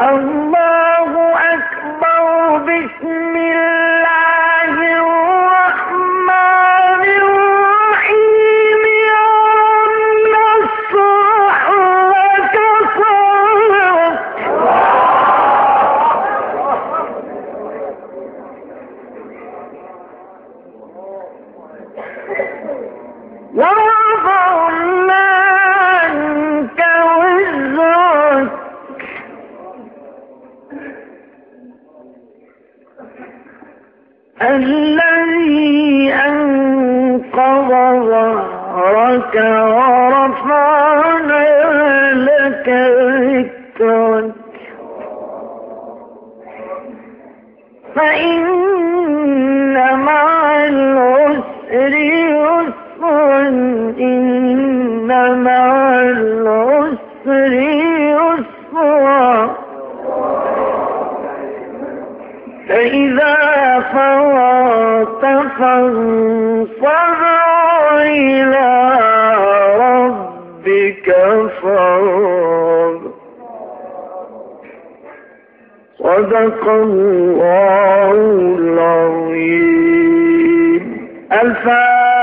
الله أكبر بسم الله الرحمن الرحيم. يوم نصرح لك صدرك ووضعنا الذي أنقض ظهرك ورفعنا لك ذكرك فإن مع العسر يسرا إن فإذا فرغت فانصب إلى ربك فرغ صدق الله العظيم. الفاتحة.